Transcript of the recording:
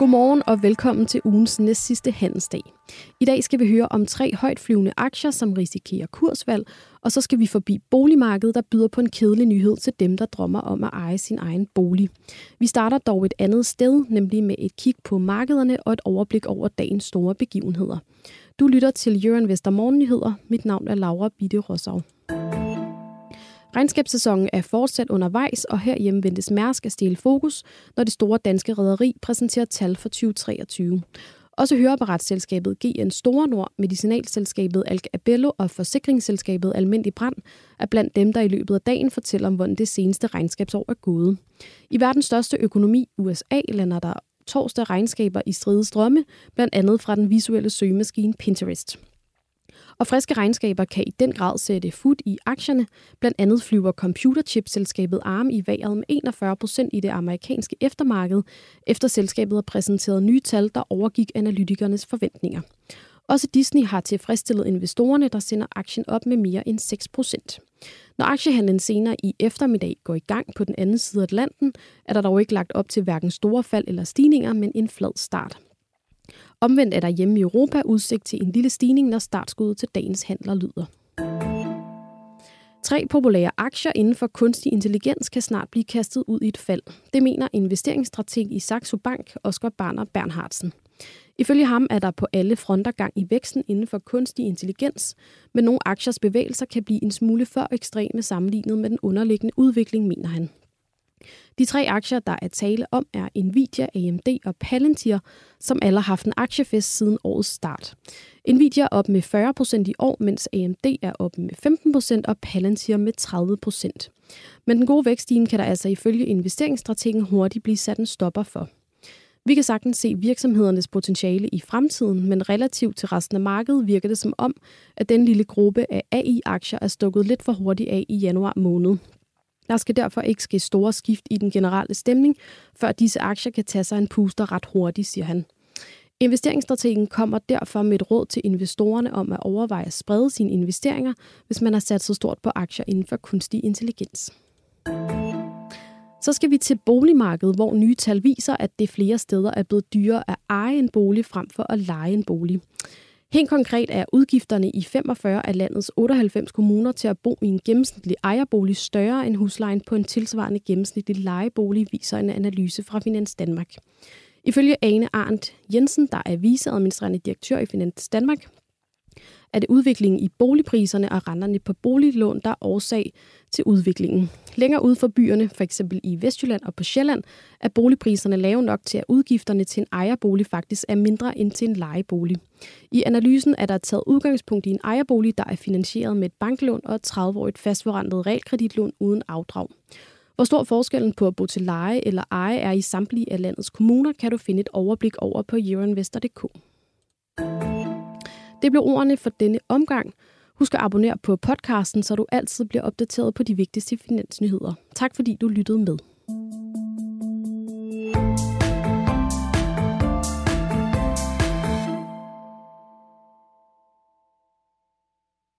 Godmorgen og velkommen til ugens næst sidste handelsdag. I dag skal vi høre om tre højtflyvende aktier, som risikerer kursvalg, og så skal vi forbi boligmarkedet, der byder på en kedelig nyhed til dem, der drømmer om at eje sin egen bolig. Vi starter dog et andet sted, nemlig med et kig på markederne og et overblik over dagens store begivenheder. Du lytter til Jørgen Vester Morgennyheder. Mit navn er Laura Bitte Rosau. Regnskabssæsonen er fortsat undervejs, og herhjemme ventes Mærsk at stille fokus, når det store danske rederi præsenterer tal for 2023. Også høreapparatsselskabet GN Store Nord, medicinalselskabet Alk Abello og forsikringsselskabet Almindelig Brand er blandt dem, der i løbet af dagen fortæller om, hvordan det seneste regnskabsår er gået. I verdens største økonomi, USA, lander der torsdag regnskaber i stride strømme, blandt andet fra den visuelle søgemaskine Pinterest. Og friske regnskaber kan i den grad sætte fod i aktierne. Blandt andet flyver computerchipselskabet ARM i vejret med 41 procent i det amerikanske eftermarked, efter selskabet har præsenteret nye tal, der overgik analytikernes forventninger. Også Disney har tilfredsstillet investorerne, der sender aktien op med mere end 6 procent. Når aktiehandlen senere i eftermiddag går i gang på den anden side af Atlanten, er der dog ikke lagt op til hverken store fald eller stigninger, men en flad start. Omvendt er der hjemme i Europa udsigt til en lille stigning, når startskuddet til dagens handler lyder. Tre populære aktier inden for kunstig intelligens kan snart blive kastet ud i et fald. Det mener investeringsstrateg i Saxo Bank, Oscar Barner Bernhardsen. Ifølge ham er der på alle fronter gang i væksten inden for kunstig intelligens, men nogle aktiers bevægelser kan blive en smule for ekstreme sammenlignet med den underliggende udvikling, mener han. De tre aktier, der er tale om, er Nvidia, AMD og Palantir, som alle har haft en aktiefest siden årets start. Nvidia er op med 40% i år, mens AMD er op med 15% og Palantir med 30%. Men den gode vækststigen kan der altså ifølge investeringsstrategen hurtigt blive sat en stopper for. Vi kan sagtens se virksomhedernes potentiale i fremtiden, men relativt til resten af markedet virker det som om, at den lille gruppe af AI-aktier er stukket lidt for hurtigt af i januar måned. Der skal derfor ikke ske store skift i den generelle stemning, før disse aktier kan tage sig en puster ret hurtigt, siger han. Investeringsstrategen kommer derfor med et råd til investorerne om at overveje at sprede sine investeringer, hvis man har sat så stort på aktier inden for kunstig intelligens. Så skal vi til boligmarkedet, hvor nye tal viser, at det flere steder er blevet dyrere at eje en bolig frem for at lege en bolig. Helt konkret er udgifterne i 45 af landets 98 kommuner til at bo i en gennemsnitlig ejerbolig større end huslejen på en tilsvarende gennemsnitlig lejebolig, viser en analyse fra Finans Danmark. Ifølge Ane Arndt Jensen, der er viceadministrerende direktør i Finans Danmark, er det udviklingen i boligpriserne og renterne på boliglån, der er årsag til udviklingen. Længere ude for byerne, f.eks. i Vestjylland og på Sjælland, er boligpriserne lave nok til, at udgifterne til en ejerbolig faktisk er mindre end til en lejebolig. I analysen er der taget udgangspunkt i en ejerbolig, der er finansieret med et banklån og et 30-årigt fastforrentet realkreditlån uden afdrag. Hvor stor forskellen på at bo til leje eller eje er i samtlige af landets kommuner, kan du finde et overblik over på euroinvestor.dk. Det blev ordene for denne omgang. Husk at abonnere på podcasten, så du altid bliver opdateret på de vigtigste finansnyheder. Tak fordi du lyttede med.